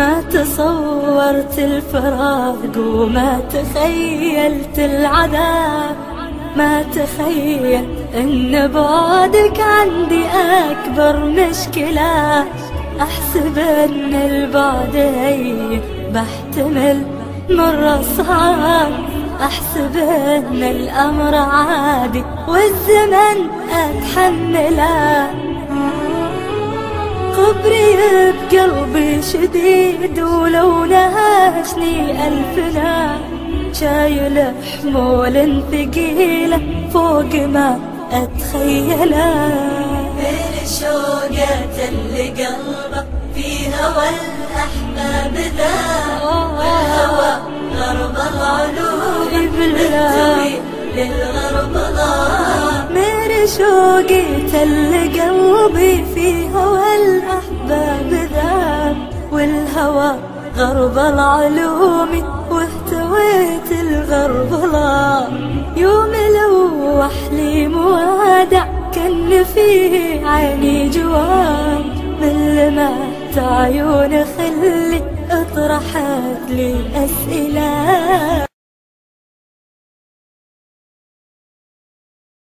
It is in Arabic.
ما تصورت الفراق وما تخيلت العذاب. ما تخيل إن بعدك عندي أكبر مشكلة. أحسب إن البعد هي بحتمل مرة صعب. أحسب إن الأمر عادي والزمن أتحمله. قبري قلبي شديد ولو نهشني ألف نار شايلة حمول ثقيلة فوق ما أتخيله بين شوقة اللي قلبه في هوى الأحباب ذا. والهوى غرب العلوم بالتوي للغرب ضاع من شوقي تل قلبي في الهوى غرب العلوم واحتويت الغربلة يوم لوح لي موادع كان فيه عيني جوان من لمحت عيون خلي اطرحت لي أسئلة